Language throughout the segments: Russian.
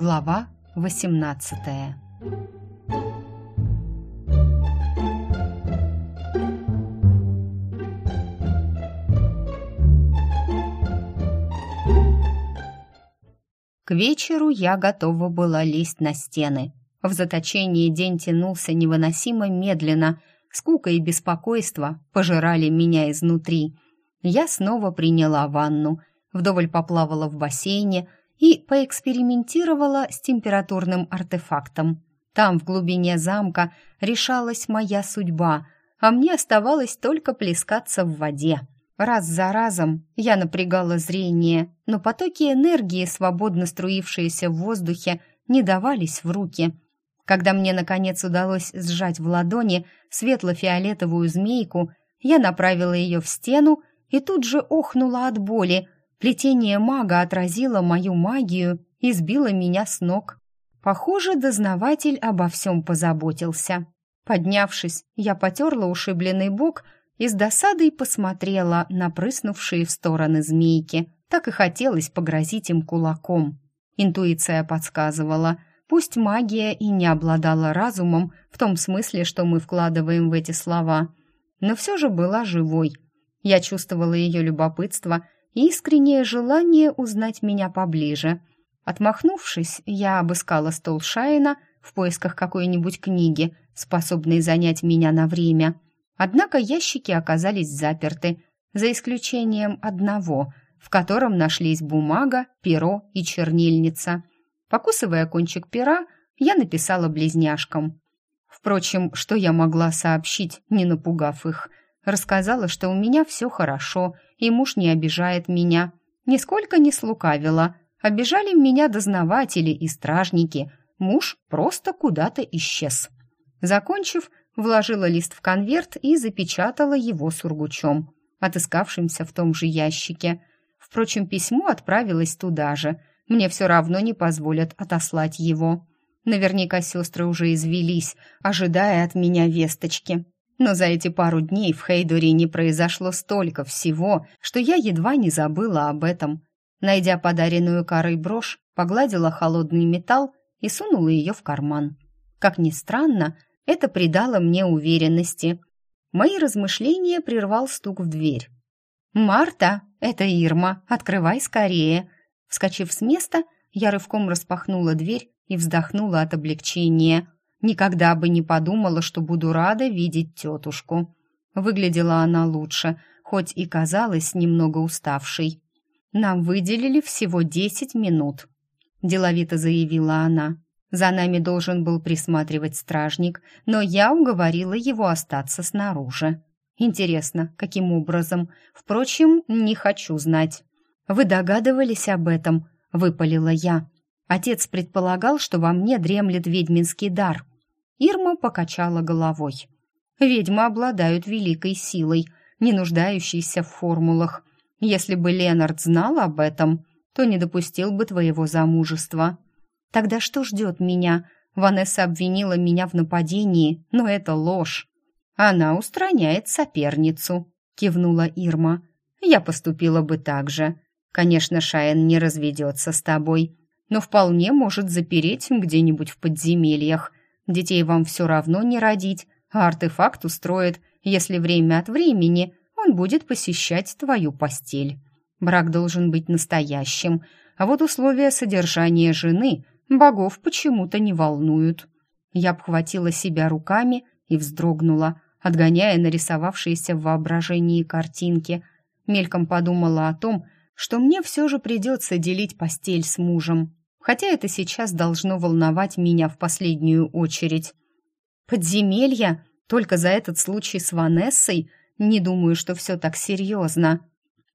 Глава 18 К вечеру я готова была лезть на стены. В заточении день тянулся невыносимо медленно, скука и беспокойство пожирали меня изнутри. Я снова приняла ванну, вдоволь поплавала в бассейне и поэкспериментировала с температурным артефактом. Там, в глубине замка, решалась моя судьба, а мне оставалось только плескаться в воде. Раз за разом я напрягала зрение, но потоки энергии, свободно струившиеся в воздухе, не давались в руки. Когда мне, наконец, удалось сжать в ладони светло-фиолетовую змейку, я направила ее в стену и тут же охнула от боли. Плетение мага отразило мою магию и сбило меня с ног. Похоже, дознаватель обо всем позаботился. Поднявшись, я потерла ушибленный бок и с досадой посмотрела на прыснувшие в стороны змейки. Так и хотелось погрозить им кулаком. Интуиция подсказывала, пусть магия и не обладала разумом в том смысле, что мы вкладываем в эти слова, но все же была живой. Я чувствовала ее любопытство искреннее желание узнать меня поближе. Отмахнувшись, я обыскала стол Шайна в поисках какой-нибудь книги, способной занять меня на время — Однако ящики оказались заперты, за исключением одного, в котором нашлись бумага, перо и чернильница. Покусывая кончик пера, я написала близняшкам. Впрочем, что я могла сообщить, не напугав их? Рассказала, что у меня все хорошо, и муж не обижает меня. Нисколько не слукавила. Обижали меня дознаватели и стражники. Муж просто куда-то исчез. Закончив, вложила лист в конверт и запечатала его сургучом, отыскавшимся в том же ящике. Впрочем, письмо отправилось туда же. Мне все равно не позволят отослать его. Наверняка сестры уже извелись, ожидая от меня весточки. Но за эти пару дней в Хейдоре не произошло столько всего, что я едва не забыла об этом. Найдя подаренную Карой брошь, погладила холодный металл и сунула ее в карман. Как ни странно, это придало мне уверенности. Мои размышления прервал стук в дверь. «Марта, это Ирма, открывай скорее!» Вскочив с места, я рывком распахнула дверь и вздохнула от облегчения. Никогда бы не подумала, что буду рада видеть тетушку. Выглядела она лучше, хоть и казалась немного уставшей. «Нам выделили всего десять минут», — деловито заявила она. За нами должен был присматривать стражник, но я уговорила его остаться снаружи. Интересно, каким образом? Впрочем, не хочу знать. Вы догадывались об этом, выпалила я. Отец предполагал, что во мне дремлет ведьминский дар. Ирма покачала головой. Ведьмы обладают великой силой, не нуждающейся в формулах. Если бы Ленард знал об этом, то не допустил бы твоего замужества. Тогда что ждет меня? Ванесса обвинила меня в нападении, но это ложь. Она устраняет соперницу, кивнула Ирма. Я поступила бы так же. Конечно, Шаен не разведется с тобой, но вполне может запереть где-нибудь в подземельях. Детей вам все равно не родить, а артефакт устроит, если время от времени он будет посещать твою постель. Брак должен быть настоящим, а вот условия содержания жены богов почему-то не волнуют. Я обхватила себя руками и вздрогнула, отгоняя нарисовавшиеся в воображении картинки. Мельком подумала о том, что мне все же придется делить постель с мужем, хотя это сейчас должно волновать меня в последнюю очередь. Подземелья? Только за этот случай с Ванессой? Не думаю, что все так серьезно.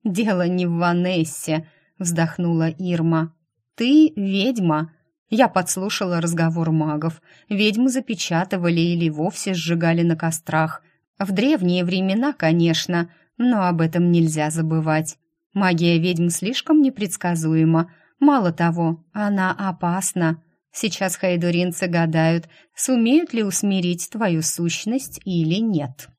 «Дело не в Ванессе», — вздохнула Ирма. «Ты ведьма, я подслушала разговор магов. Ведьмы запечатывали или вовсе сжигали на кострах. В древние времена, конечно, но об этом нельзя забывать. Магия ведьм слишком непредсказуема. Мало того, она опасна. Сейчас хайдуринцы гадают, сумеют ли усмирить твою сущность или нет.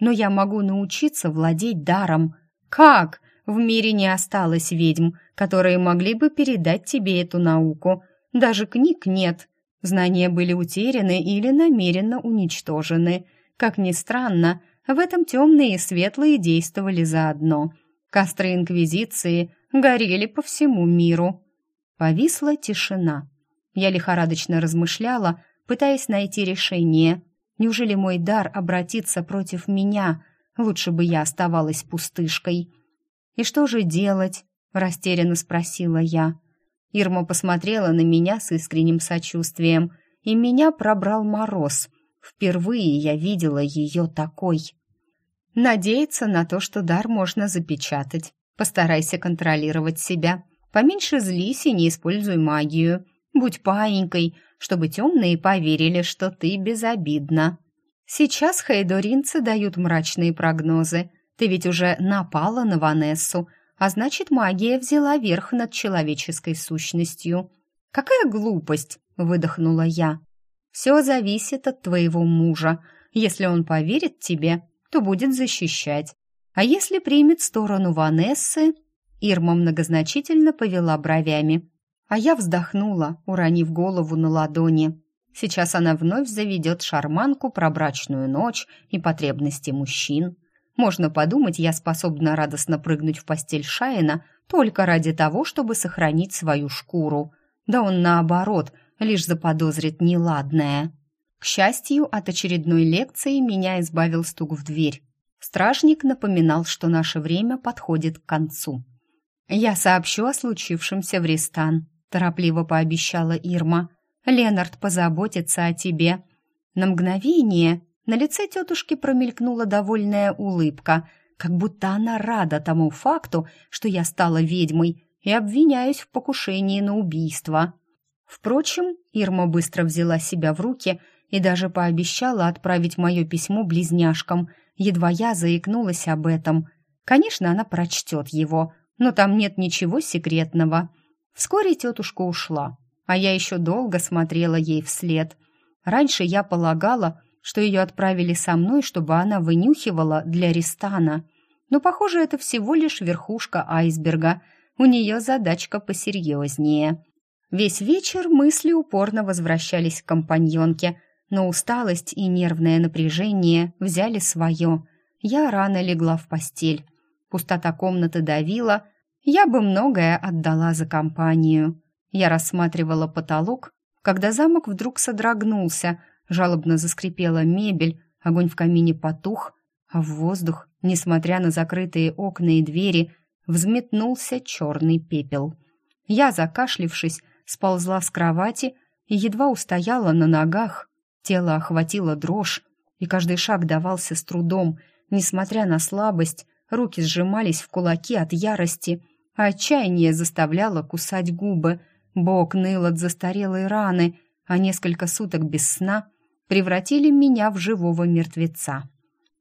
Но я могу научиться владеть даром. Как? В мире не осталось ведьм, которые могли бы передать тебе эту науку – Даже книг нет. Знания были утеряны или намеренно уничтожены. Как ни странно, в этом темные и светлые действовали заодно. Костры Инквизиции горели по всему миру. Повисла тишина. Я лихорадочно размышляла, пытаясь найти решение. Неужели мой дар обратится против меня? Лучше бы я оставалась пустышкой. «И что же делать?» — растерянно спросила я. Ирма посмотрела на меня с искренним сочувствием, и меня пробрал мороз. Впервые я видела ее такой. Надеяться на то, что дар можно запечатать. Постарайся контролировать себя. Поменьше злись и не используй магию. Будь паинькой, чтобы темные поверили, что ты безобидна. Сейчас хейдоринцы дают мрачные прогнозы. Ты ведь уже напала на Ванессу, а значит, магия взяла верх над человеческой сущностью. Какая глупость, выдохнула я. Все зависит от твоего мужа. Если он поверит тебе, то будет защищать. А если примет сторону Ванессы, Ирма многозначительно повела бровями. А я вздохнула, уронив голову на ладони. Сейчас она вновь заведет шарманку про брачную ночь и потребности мужчин. Можно подумать, я способна радостно прыгнуть в постель Шаина только ради того, чтобы сохранить свою шкуру. Да он наоборот, лишь заподозрит неладное. К счастью, от очередной лекции меня избавил стук в дверь. Стражник напоминал, что наше время подходит к концу. «Я сообщу о случившемся в Ристан», — торопливо пообещала Ирма. «Ленард позаботится о тебе». На мгновение на лице тетушки промелькнула довольная улыбка, как будто она рада тому факту, что я стала ведьмой и обвиняюсь в покушении на убийство. Впрочем, Ирма быстро взяла себя в руки и даже пообещала отправить мое письмо близняшкам, едва я заикнулась об этом. Конечно, она прочтет его, но там нет ничего секретного. Вскоре тетушка ушла, а я еще долго смотрела ей вслед. Раньше я полагала, что ее отправили со мной, чтобы она вынюхивала для Ристана. Но, похоже, это всего лишь верхушка айсберга. У нее задачка посерьезнее. Весь вечер мысли упорно возвращались к компаньонке, но усталость и нервное напряжение взяли свое. Я рано легла в постель. Пустота комнаты давила. Я бы многое отдала за компанию. Я рассматривала потолок, когда замок вдруг содрогнулся — Жалобно заскрипела мебель, огонь в камине потух, а в воздух, несмотря на закрытые окна и двери, взметнулся черный пепел. Я, закашлившись, сползла с кровати и едва устояла на ногах. Тело охватило дрожь, и каждый шаг давался с трудом. Несмотря на слабость, руки сжимались в кулаки от ярости, а отчаяние заставляло кусать губы. Бок ныл от застарелой раны, а несколько суток без сна превратили меня в живого мертвеца.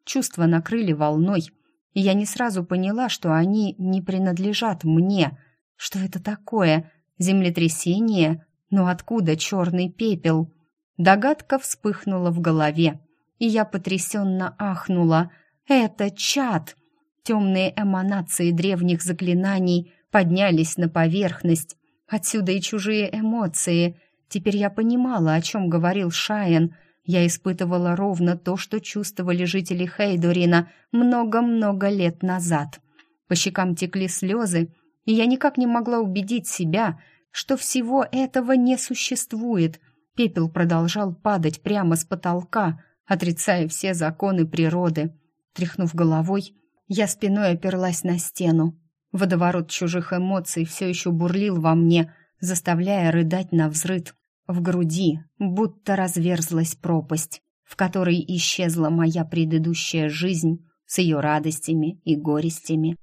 Чувства накрыли волной, и я не сразу поняла, что они не принадлежат мне. Что это такое? Землетрясение? Но откуда черный пепел? Догадка вспыхнула в голове, и я потрясенно ахнула. Это чад! Темные эманации древних заклинаний поднялись на поверхность. Отсюда и чужие эмоции. Теперь я понимала, о чем говорил Шаен — я испытывала ровно то, что чувствовали жители Хейдорина много-много лет назад. По щекам текли слезы, и я никак не могла убедить себя, что всего этого не существует. Пепел продолжал падать прямо с потолка, отрицая все законы природы. Тряхнув головой, я спиной оперлась на стену. Водоворот чужих эмоций все еще бурлил во мне, заставляя рыдать на взрыд. В груди будто разверзлась пропасть, в которой исчезла моя предыдущая жизнь с ее радостями и горестями.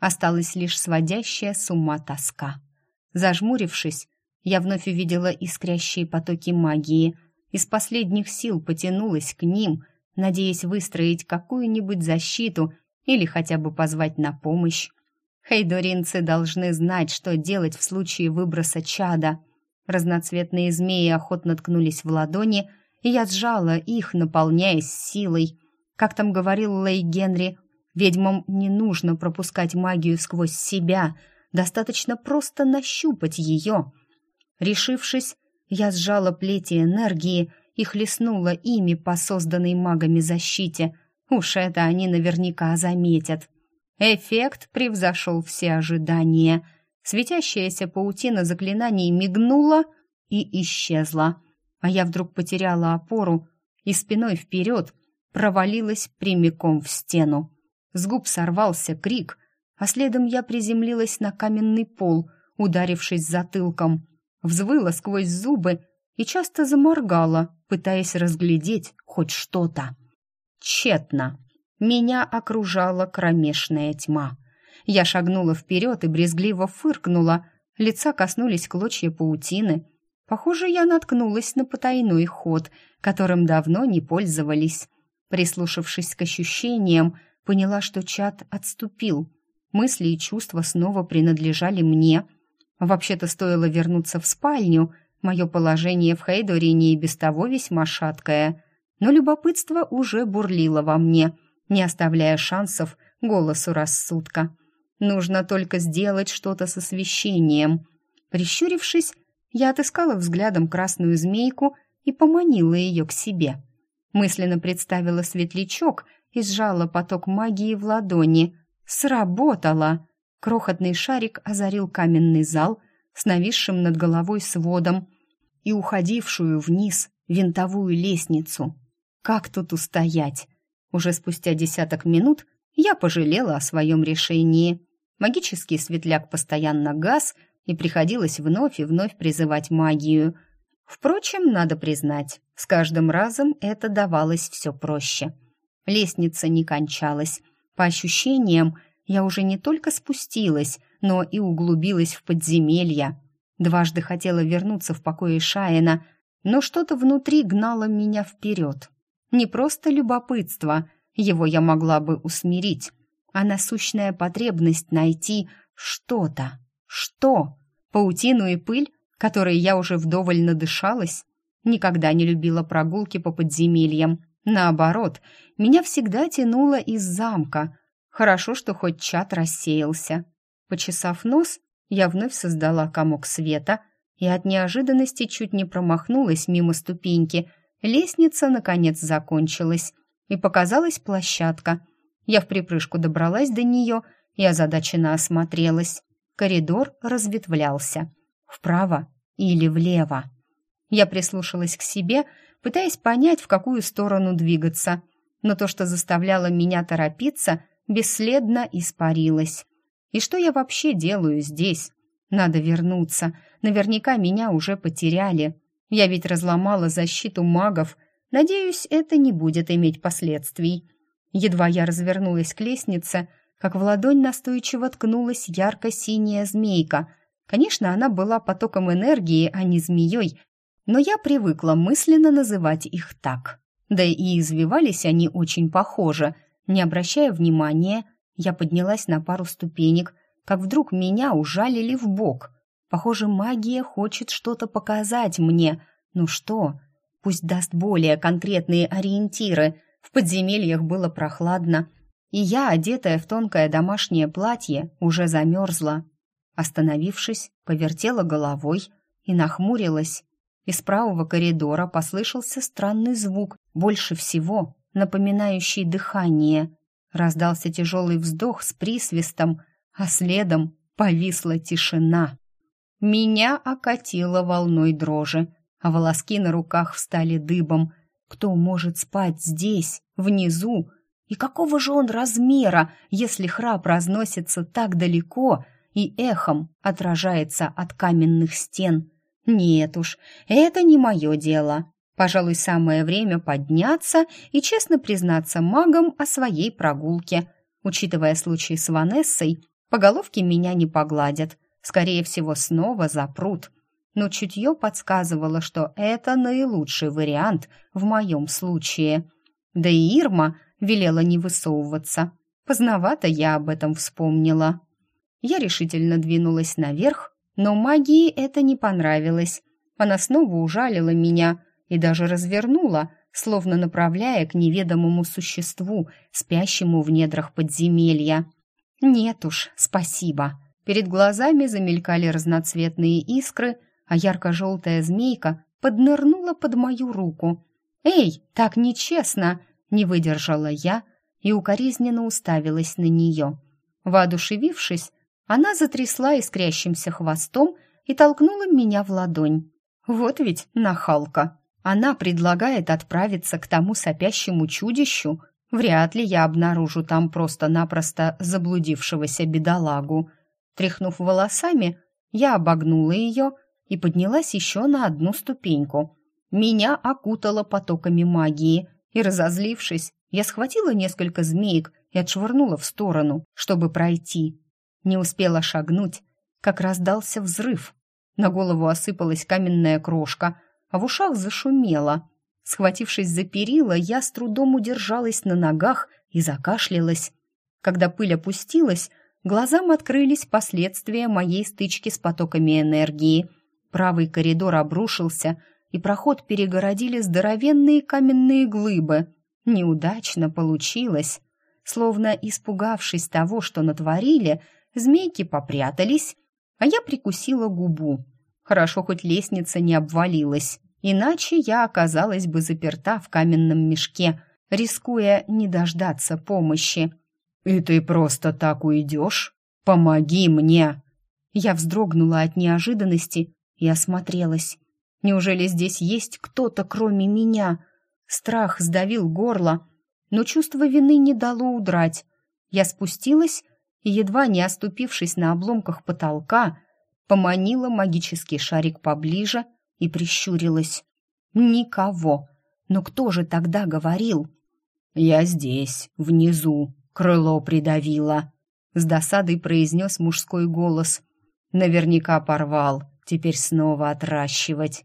Осталась лишь сводящая с ума тоска. Зажмурившись, я вновь увидела искрящие потоки магии, из последних сил потянулась к ним, надеясь выстроить какую-нибудь защиту или хотя бы позвать на помощь. Хейдоринцы должны знать, что делать в случае выброса чада — Разноцветные змеи охотно ткнулись в ладони, и я сжала их, наполняясь силой. Как там говорил Лей Генри, ведьмам не нужно пропускать магию сквозь себя, достаточно просто нащупать ее. Решившись, я сжала плети энергии и хлестнула ими по созданной магами защите. Уж это они наверняка заметят. Эффект превзошел все ожидания. Светящаяся паутина заклинаний мигнула и исчезла. А я вдруг потеряла опору и спиной вперед провалилась прямиком в стену. С губ сорвался крик, а следом я приземлилась на каменный пол, ударившись затылком. Взвыла сквозь зубы и часто заморгала, пытаясь разглядеть хоть что-то. Тщетно. Меня окружала кромешная тьма. Я шагнула вперед и брезгливо фыркнула. Лица коснулись клочья паутины. Похоже, я наткнулась на потайной ход, которым давно не пользовались. Прислушавшись к ощущениям, поняла, что чат отступил. Мысли и чувства снова принадлежали мне. Вообще-то стоило вернуться в спальню. Мое положение в Хейдорине и без того весьма шаткое. Но любопытство уже бурлило во мне, не оставляя шансов голосу рассудка. Нужно только сделать что-то с освещением. Прищурившись, я отыскала взглядом красную змейку и поманила ее к себе. Мысленно представила светлячок и сжала поток магии в ладони. Сработало! Крохотный шарик озарил каменный зал с нависшим над головой сводом и уходившую вниз винтовую лестницу. Как тут устоять? Уже спустя десяток минут я пожалела о своем решении. Магический светляк постоянно гас, и приходилось вновь и вновь призывать магию. Впрочем, надо признать, с каждым разом это давалось все проще. Лестница не кончалась. По ощущениям, я уже не только спустилась, но и углубилась в подземелья. Дважды хотела вернуться в покое Шаина, но что-то внутри гнало меня вперед. Не просто любопытство, его я могла бы усмирить, а насущная потребность найти что-то. Что? Паутину и пыль, которой я уже вдоволь надышалась? Никогда не любила прогулки по подземельям. Наоборот, меня всегда тянуло из замка. Хорошо, что хоть чат рассеялся. Почесав нос, я вновь создала комок света и от неожиданности чуть не промахнулась мимо ступеньки. Лестница, наконец, закончилась, и показалась площадка. Я в припрыжку добралась до нее и озадаченно осмотрелась. Коридор разветвлялся. Вправо или влево. Я прислушалась к себе, пытаясь понять, в какую сторону двигаться. Но то, что заставляло меня торопиться, бесследно испарилось. И что я вообще делаю здесь? Надо вернуться. Наверняка меня уже потеряли. Я ведь разломала защиту магов. Надеюсь, это не будет иметь последствий. Едва я развернулась к лестнице, как в ладонь настойчиво ткнулась ярко-синяя змейка. Конечно, она была потоком энергии, а не змеей, но я привыкла мысленно называть их так. Да и извивались они очень похоже. Не обращая внимания, я поднялась на пару ступенек, как вдруг меня ужалили в бок. Похоже, магия хочет что-то показать мне. Ну что? Пусть даст более конкретные ориентиры. В подземельях было прохладно, и я, одетая в тонкое домашнее платье, уже замерзла. Остановившись, повертела головой и нахмурилась. Из правого коридора послышался странный звук, больше всего напоминающий дыхание. Раздался тяжелый вздох с присвистом, а следом повисла тишина. Меня окатило волной дрожи, а волоски на руках встали дыбом. Кто может спать здесь, внизу? И какого же он размера, если храп разносится так далеко и эхом отражается от каменных стен? Нет уж, это не мое дело. Пожалуй, самое время подняться и честно признаться магам о своей прогулке. Учитывая случай с Ванессой, по головке меня не погладят. Скорее всего, снова запрут. Но чутье подсказывало, что это наилучший вариант в моем случае. Да и Ирма велела не высовываться. Поздновато я об этом вспомнила. Я решительно двинулась наверх, но магии это не понравилось. Она снова ужалила меня и даже развернула, словно направляя к неведомому существу, спящему в недрах подземелья. Нет уж, спасибо. Перед глазами замелькали разноцветные искры, а ярко-желтая змейка поднырнула под мою руку. «Эй, так нечестно!» — не выдержала я и укоризненно уставилась на нее. Воодушевившись, она затрясла искрящимся хвостом и толкнула меня в ладонь. Вот ведь нахалка. Она предлагает отправиться к тому сопящему чудищу. Вряд ли я обнаружу там просто-напросто заблудившегося бедолагу. Тряхнув волосами, я обогнула ее и поднялась еще на одну ступеньку. Меня окутало потоками магии, и, разозлившись, я схватила несколько змеек и отшвырнула в сторону, чтобы пройти. Не успела шагнуть, как раздался взрыв. На голову осыпалась каменная крошка, а в ушах зашумело. Схватившись за перила, я с трудом удержалась на ногах и закашлялась. Когда пыль опустилась, глазам открылись последствия моей стычки с потоками энергии. Правый коридор обрушился, и проход перегородили здоровенные каменные глыбы. Неудачно получилось. Словно испугавшись того, что натворили, змейки попрятались, а я прикусила губу. Хорошо, хоть лестница не обвалилась, иначе я оказалась бы заперта в каменном мешке, рискуя не дождаться помощи. «И ты просто так уйдешь? Помоги мне!» Я вздрогнула от неожиданности и осмотрелась. Неужели здесь есть кто-то, кроме меня? Страх сдавил горло, но чувство вины не дало удрать. Я спустилась и, едва не оступившись на обломках потолка, поманила магический шарик поближе и прищурилась. Никого. Но кто же тогда говорил? «Я здесь, внизу», крыло придавило. С досадой произнес мужской голос. Наверняка порвал, теперь снова отращивать.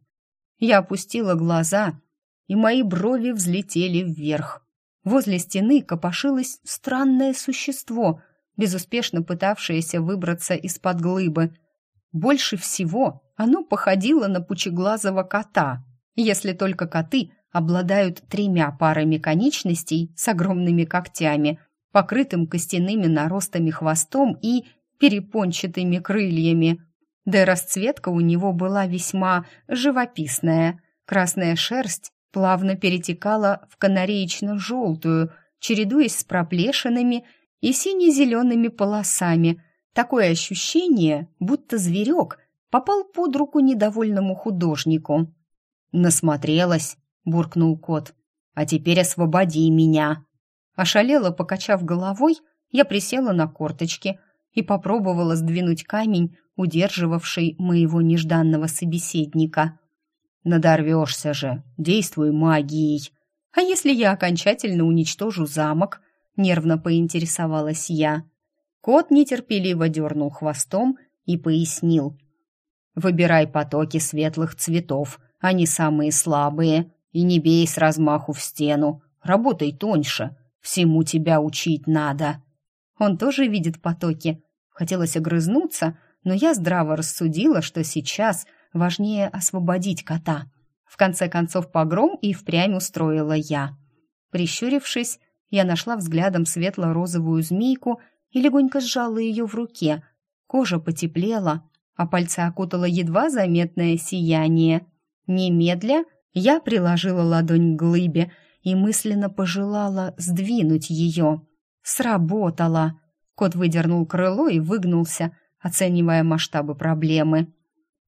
Я опустила глаза, и мои брови взлетели вверх. Возле стены копошилось странное существо, безуспешно пытавшееся выбраться из-под глыбы. Больше всего оно походило на пучеглазого кота, если только коты обладают тремя парами конечностей с огромными когтями, покрытым костяными наростами хвостом и перепончатыми крыльями. Да и расцветка у него была весьма живописная. Красная шерсть плавно перетекала в канареечно-желтую, чередуясь с проплешинами и сине-зелеными полосами. Такое ощущение, будто зверек попал под руку недовольному художнику. «Насмотрелась», — буркнул кот. «А теперь освободи меня». Ошалела, покачав головой, я присела на корточки и попробовала сдвинуть камень, удерживавший моего нежданного собеседника. «Надорвешься же, действуй магией. А если я окончательно уничтожу замок?» — нервно поинтересовалась я. Кот нетерпеливо дернул хвостом и пояснил. «Выбирай потоки светлых цветов, они самые слабые, и не бей с размаху в стену, работай тоньше, всему тебя учить надо». Он тоже видит потоки. Хотелось огрызнуться, но я здраво рассудила, что сейчас важнее освободить кота. В конце концов, погром и впрямь устроила я. Прищурившись, я нашла взглядом светло-розовую змейку и легонько сжала ее в руке. Кожа потеплела, а пальцы окутало едва заметное сияние. Немедля я приложила ладонь к глыбе и мысленно пожелала сдвинуть ее. Сработало. Кот выдернул крыло и выгнулся, оценивая масштабы проблемы.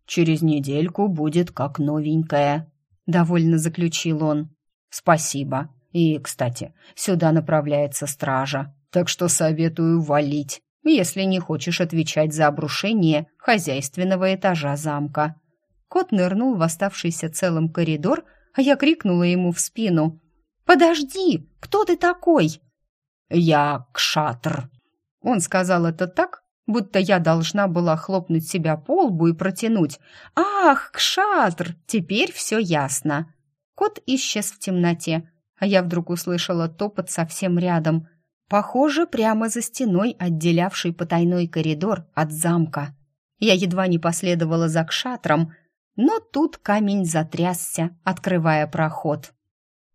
«Через недельку будет как новенькая», — довольно заключил он. «Спасибо. И, кстати, сюда направляется стража, так что советую валить, если не хочешь отвечать за обрушение хозяйственного этажа замка». Кот нырнул в оставшийся целым коридор, а я крикнула ему в спину. «Подожди! Кто ты такой?» «Я Кшатр». Он сказал это так, будто я должна была хлопнуть себя по лбу и протянуть. «Ах, Кшатр! Теперь все ясно!» Кот исчез в темноте, а я вдруг услышала топот совсем рядом. Похоже, прямо за стеной, отделявший потайной коридор от замка. Я едва не последовала за Кшатром, но тут камень затрясся, открывая проход.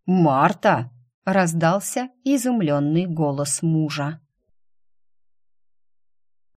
«Марта!» — раздался изумленный голос мужа.